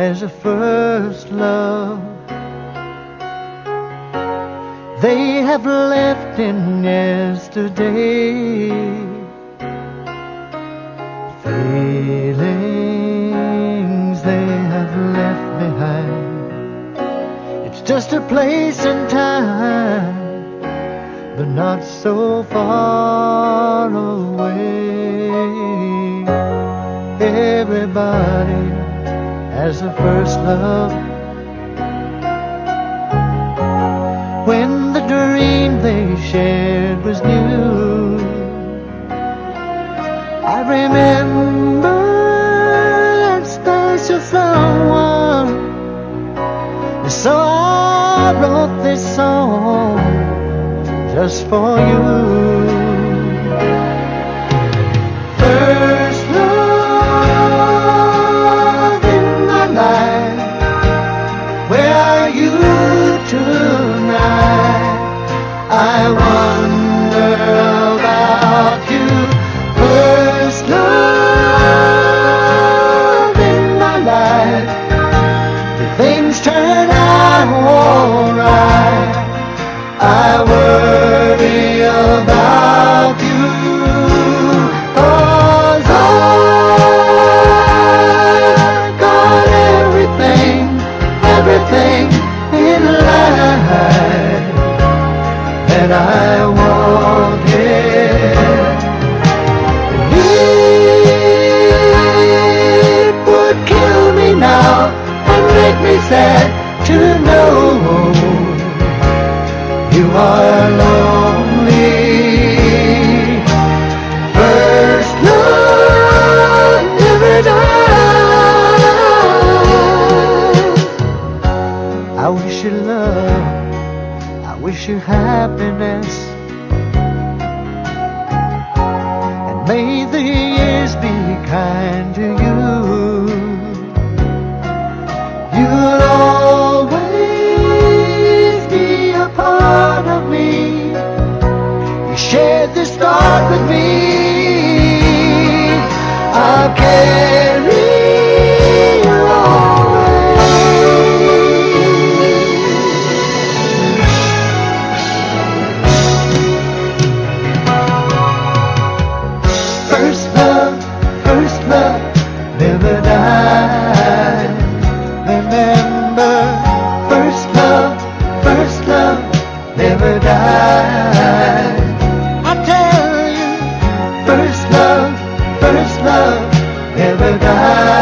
Has a first love. They have left in yesterday. Feelings they have left behind. It's just a place and time, but not so far away. Everybody has a first love. When the dream they shared was new, I remember that special someone. So I wrote this song just for you. First I wanted. It would kill me now and make me sad to know you are lonely. I wish you happiness. And may the years be kind to you. You'll always be a part of me. You shared the start with me. I'll carry first love ever died.